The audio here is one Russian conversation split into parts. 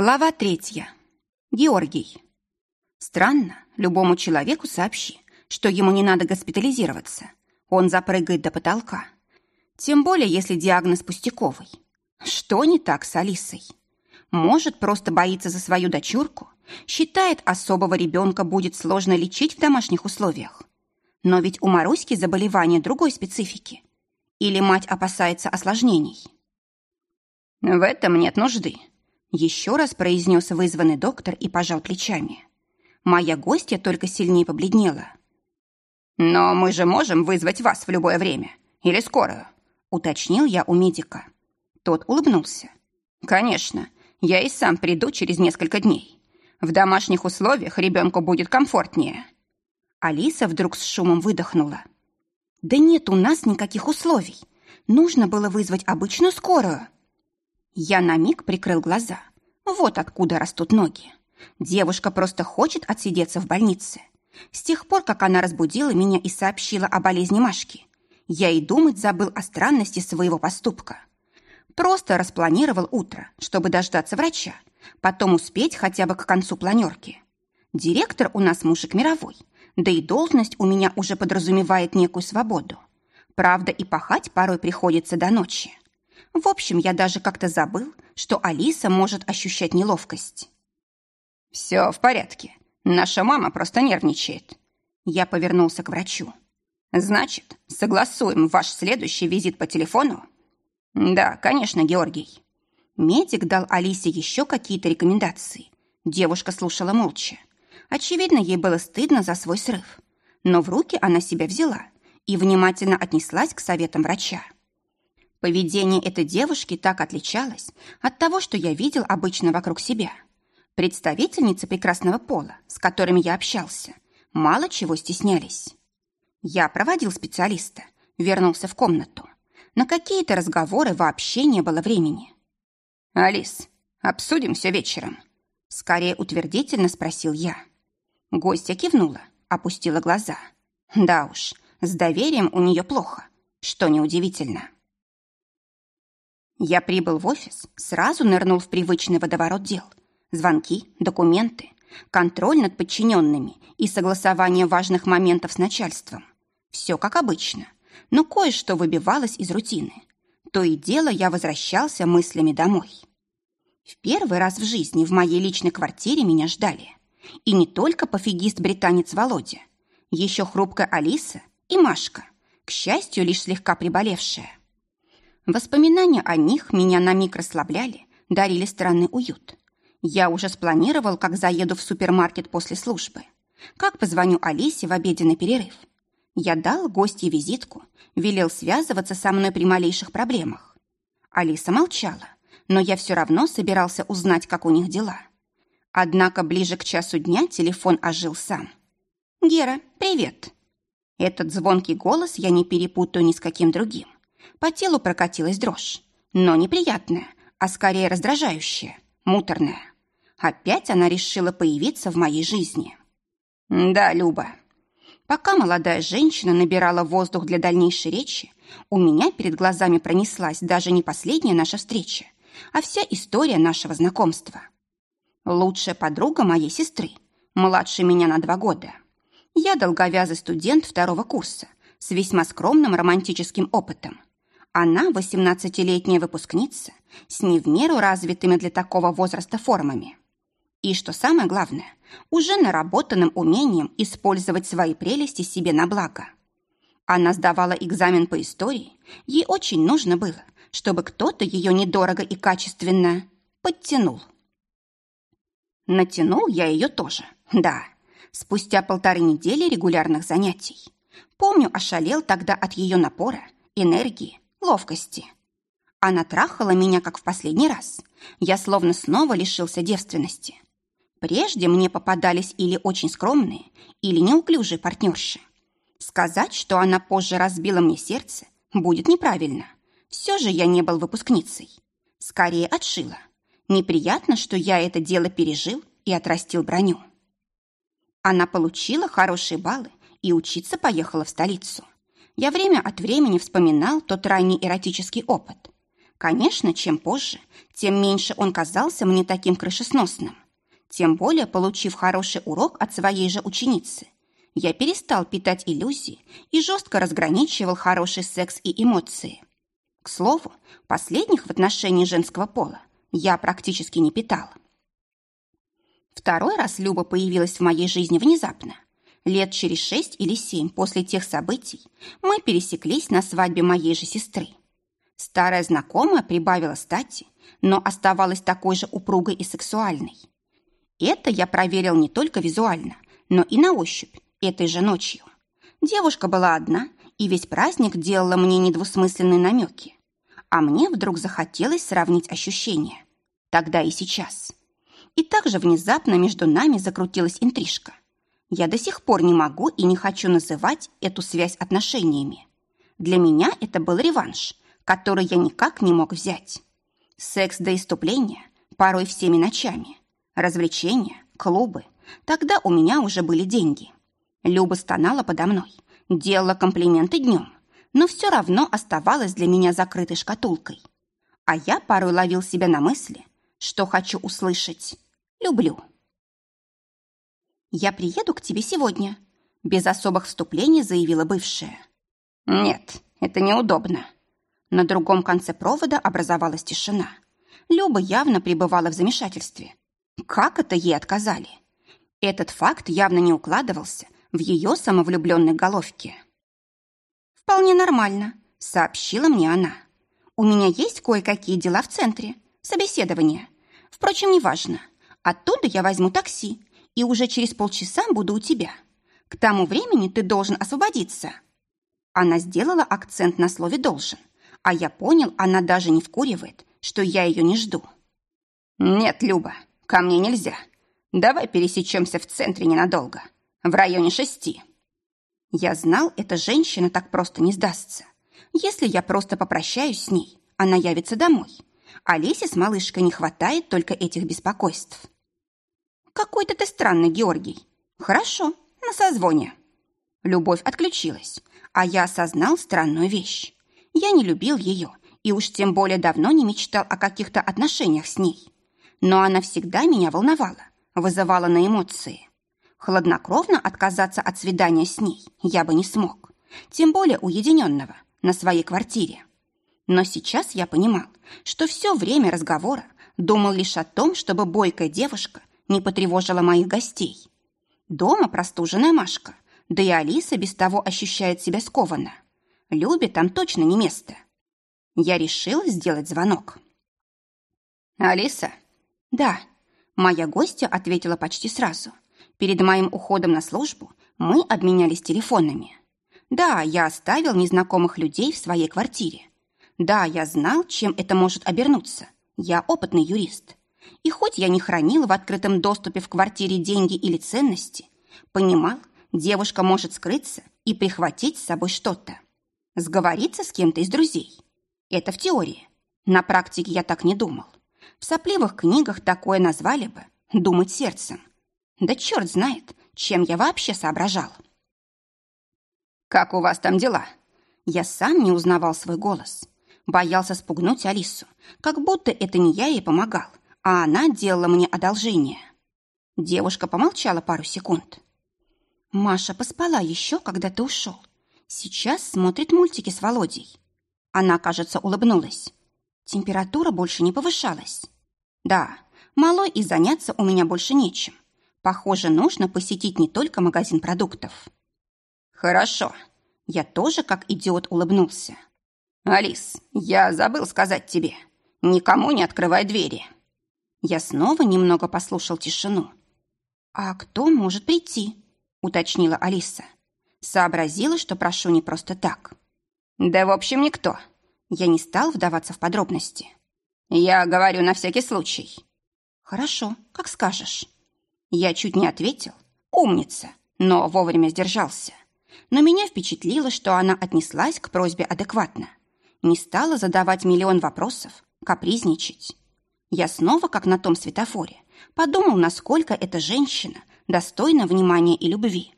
Глава третья. Георгий. Странно, любому человеку сообщи, что ему не надо госпитализироваться. Он запрыгает до потолка. Тем более, если диагноз пустяковый. Что не так с Алисой? Может, просто боится за свою дочурку? Считает, особого ребенка будет сложно лечить в домашних условиях. Но ведь у Маруськи заболевание другой специфики. Или мать опасается осложнений? В этом нет нужды. Еще раз произнес вызванный доктор и пожал плечами. Моя гостья только сильнее побледнела. «Но мы же можем вызвать вас в любое время. Или скорую», — уточнил я у медика. Тот улыбнулся. «Конечно, я и сам приду через несколько дней. В домашних условиях ребенку будет комфортнее». Алиса вдруг с шумом выдохнула. «Да нет у нас никаких условий. Нужно было вызвать обычную скорую». Я на миг прикрыл глаза. Вот откуда растут ноги. Девушка просто хочет отсидеться в больнице. С тех пор, как она разбудила меня и сообщила о болезни Машки, я и думать забыл о странности своего поступка. Просто распланировал утро, чтобы дождаться врача, потом успеть хотя бы к концу планерки. Директор у нас мужик мировой, да и должность у меня уже подразумевает некую свободу. Правда, и пахать порой приходится до ночи. В общем, я даже как-то забыл, что Алиса может ощущать неловкость. «Все в порядке. Наша мама просто нервничает». Я повернулся к врачу. «Значит, согласуем ваш следующий визит по телефону?» «Да, конечно, Георгий». Медик дал Алисе еще какие-то рекомендации. Девушка слушала молча. Очевидно, ей было стыдно за свой срыв. Но в руки она себя взяла и внимательно отнеслась к советам врача. Поведение этой девушки так отличалось от того, что я видел обычно вокруг себя. Представительницы прекрасного пола, с которыми я общался, мало чего стеснялись. Я проводил специалиста, вернулся в комнату. На какие-то разговоры вообще не было времени. «Алис, обсудим все вечером?» Скорее утвердительно спросил я. Гостья кивнула, опустила глаза. Да уж, с доверием у нее плохо, что неудивительно. Я прибыл в офис, сразу нырнул в привычный водоворот дел. Звонки, документы, контроль над подчиненными и согласование важных моментов с начальством. Все как обычно, но кое-что выбивалось из рутины. То и дело я возвращался мыслями домой. В первый раз в жизни в моей личной квартире меня ждали. И не только пофигист-британец Володя, еще хрупкая Алиса и Машка, к счастью, лишь слегка приболевшая. Воспоминания о них меня на миг расслабляли, дарили странный уют. Я уже спланировал, как заеду в супермаркет после службы. Как позвоню Алисе в обеденный перерыв. Я дал гостье визитку, велел связываться со мной при малейших проблемах. Алиса молчала, но я все равно собирался узнать, как у них дела. Однако ближе к часу дня телефон ожил сам. «Гера, привет!» Этот звонкий голос я не перепутаю ни с каким другим. По телу прокатилась дрожь, но неприятная, а скорее раздражающая, муторная. Опять она решила появиться в моей жизни. Да, Люба. Пока молодая женщина набирала воздух для дальнейшей речи, у меня перед глазами пронеслась даже не последняя наша встреча, а вся история нашего знакомства. Лучшая подруга моей сестры, младше меня на два года. Я долговязый студент второго курса с весьма скромным романтическим опытом. Она, 18-летняя выпускница, с не в меру развитыми для такого возраста формами. И, что самое главное, уже наработанным умением использовать свои прелести себе на благо. Она сдавала экзамен по истории, ей очень нужно было, чтобы кто-то ее недорого и качественно подтянул. Натянул я ее тоже, да, спустя полторы недели регулярных занятий. Помню, ошалел тогда от ее напора, энергии, ловкости. Она трахала меня, как в последний раз. Я словно снова лишился девственности. Прежде мне попадались или очень скромные, или неуклюжие партнерши. Сказать, что она позже разбила мне сердце, будет неправильно. Все же я не был выпускницей. Скорее отшила. Неприятно, что я это дело пережил и отрастил броню. Она получила хорошие баллы и учиться поехала в столицу. Я время от времени вспоминал тот ранний эротический опыт. Конечно, чем позже, тем меньше он казался мне таким крышесносным. Тем более, получив хороший урок от своей же ученицы, я перестал питать иллюзии и жестко разграничивал хороший секс и эмоции. К слову, последних в отношении женского пола я практически не питал. Второй раз Люба появилась в моей жизни внезапно. Лет через шесть или семь после тех событий мы пересеклись на свадьбе моей же сестры. Старая знакомая прибавила стати, но оставалась такой же упругой и сексуальной. Это я проверил не только визуально, но и на ощупь этой же ночью. Девушка была одна, и весь праздник делала мне недвусмысленные намеки. А мне вдруг захотелось сравнить ощущения. Тогда и сейчас. И также внезапно между нами закрутилась интрижка. Я до сих пор не могу и не хочу называть эту связь отношениями. Для меня это был реванш – который я никак не мог взять. Секс до иступления, порой всеми ночами. Развлечения, клубы. Тогда у меня уже были деньги. Люба стонала подо мной, делала комплименты днем, но все равно оставалась для меня закрытой шкатулкой. А я порой ловил себя на мысли, что хочу услышать «люблю». «Я приеду к тебе сегодня», — без особых вступлений заявила бывшая. «Нет, это неудобно», на другом конце провода образовалась тишина. Люба явно пребывала в замешательстве. Как это ей отказали? Этот факт явно не укладывался в ее самовлюбленной головке. «Вполне нормально», — сообщила мне она. «У меня есть кое-какие дела в центре. Собеседование. Впрочем, неважно. Оттуда я возьму такси, и уже через полчаса буду у тебя. К тому времени ты должен освободиться». Она сделала акцент на слове «должен», а я понял, она даже не вкуривает, что я ее не жду. «Нет, Люба, ко мне нельзя. Давай пересечемся в центре ненадолго, в районе шести». Я знал, эта женщина так просто не сдастся. Если я просто попрощаюсь с ней, она явится домой. Олесе с малышкой не хватает только этих беспокойств. «Какой-то ты странный, Георгий. Хорошо, на созвоне». Любовь отключилась, а я осознал странную вещь. Я не любил ее и уж тем более давно не мечтал о каких-то отношениях с ней. Но она всегда меня волновала, вызывала на эмоции. Хладнокровно отказаться от свидания с ней я бы не смог, тем более уединенного, на своей квартире. Но сейчас я понимал, что все время разговора думал лишь о том, чтобы бойкая девушка не потревожила моих гостей. Дома простуженная Машка, да и Алиса без того ощущает себя скованно. Любе там точно не место. Я решил сделать звонок. «Алиса?» «Да». Моя гостья ответила почти сразу. Перед моим уходом на службу мы обменялись телефонами. Да, я оставил незнакомых людей в своей квартире. Да, я знал, чем это может обернуться. Я опытный юрист. И хоть я не хранил в открытом доступе в квартире деньги или ценности, понимал, девушка может скрыться и прихватить с собой что-то. Сговориться с кем-то из друзей. Это в теории. На практике я так не думал. В сопливых книгах такое назвали бы «думать сердцем». Да черт знает, чем я вообще соображал. «Как у вас там дела?» Я сам не узнавал свой голос. Боялся спугнуть Алису, как будто это не я ей помогал, а она делала мне одолжение. Девушка помолчала пару секунд. «Маша поспала еще, когда ты ушел. Сейчас смотрит мультики с Володей. Она, кажется, улыбнулась. Температура больше не повышалась. Да, малой и заняться у меня больше нечем. Похоже, нужно посетить не только магазин продуктов. Хорошо. Я тоже, как идиот, улыбнулся. Алис, я забыл сказать тебе. Никому не открывай двери. Я снова немного послушал тишину. «А кто может прийти?» — уточнила Алиса. Сообразила, что прошу не просто так. Да, в общем, никто. Я не стал вдаваться в подробности. Я говорю на всякий случай. Хорошо, как скажешь. Я чуть не ответил. Умница, но вовремя сдержался. Но меня впечатлило, что она отнеслась к просьбе адекватно. Не стала задавать миллион вопросов, капризничать. Я снова, как на том светофоре, подумал, насколько эта женщина достойна внимания и любви.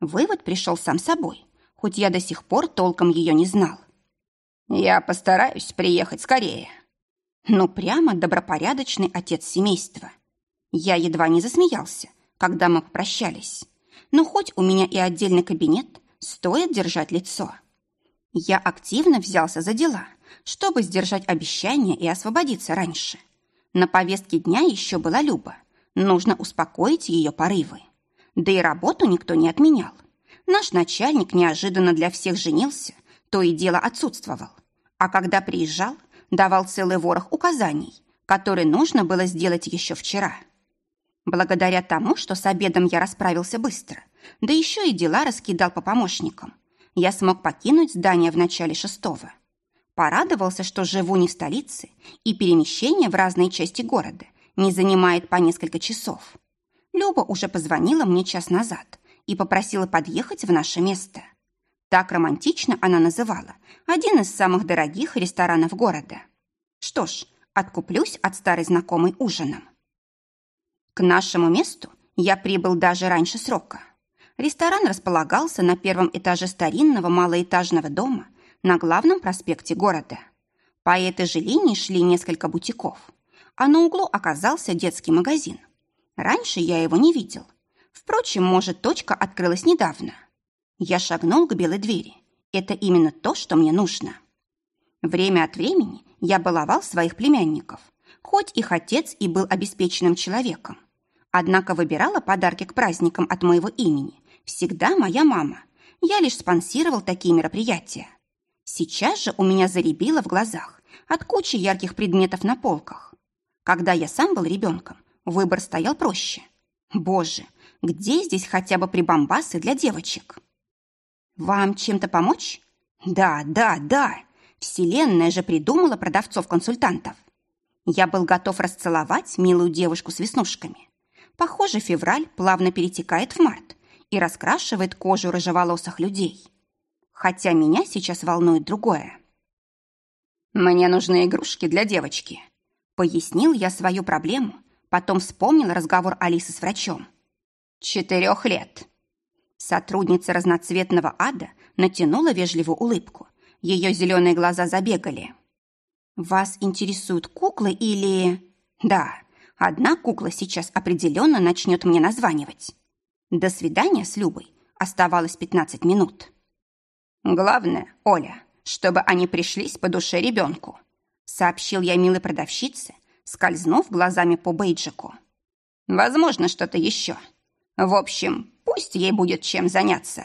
Вывод пришел сам собой, хоть я до сих пор толком ее не знал. «Я постараюсь приехать скорее», Ну, прямо добропорядочный отец семейства. Я едва не засмеялся, когда мы попрощались. Но хоть у меня и отдельный кабинет, стоит держать лицо. Я активно взялся за дела, чтобы сдержать обещание и освободиться раньше. На повестке дня еще была Люба. Нужно успокоить ее порывы. Да и работу никто не отменял. Наш начальник неожиданно для всех женился, то и дело отсутствовал. А когда приезжал, давал целый ворох указаний, которые нужно было сделать еще вчера. Благодаря тому, что с обедом я расправился быстро, да еще и дела раскидал по помощникам, я смог покинуть здание в начале шестого. Порадовался, что живу не в столице, и перемещение в разные части города не занимает по несколько часов. Люба уже позвонила мне час назад и попросила подъехать в наше место. Так романтично она называла один из самых дорогих ресторанов города. Что ж, откуплюсь от старой знакомой ужином. К нашему месту я прибыл даже раньше срока. Ресторан располагался на первом этаже старинного малоэтажного дома на главном проспекте города. По этой же линии шли несколько бутиков, а на углу оказался детский магазин. Раньше я его не видел. Впрочем, может, точка открылась недавно. Я шагнул к белой двери. Это именно то, что мне нужно. Время от времени я баловал своих племянников, хоть их отец и был обеспеченным человеком. Однако выбирала подарки к праздникам от моего имени всегда моя мама. Я лишь спонсировал такие мероприятия. Сейчас же у меня заребило в глазах от кучи ярких предметов на полках. Когда я сам был ребенком, выбор стоял проще. Боже, где здесь хотя бы прибамбасы для девочек? Вам чем-то помочь? Да, да, да. Вселенная же придумала продавцов-консультантов. Я был готов расцеловать милую девушку с веснушками. Похоже, февраль плавно перетекает в март и раскрашивает кожу рыжеволосых людей. Хотя меня сейчас волнует другое. «Мне нужны игрушки для девочки», — пояснил я свою проблему, потом вспомнил разговор Алисы с врачом. «Четырех лет». Сотрудница разноцветного ада натянула вежливую улыбку. Ее зеленые глаза забегали. «Вас интересуют куклы или...» «Да, одна кукла сейчас определенно начнет мне названивать. До свидания с Любой оставалось 15 минут. «Главное, Оля, чтобы они пришлись по душе ребенку», сообщил я милой продавщице, скользнув глазами по бейджику. «Возможно, что-то еще. В общем, пусть ей будет чем заняться».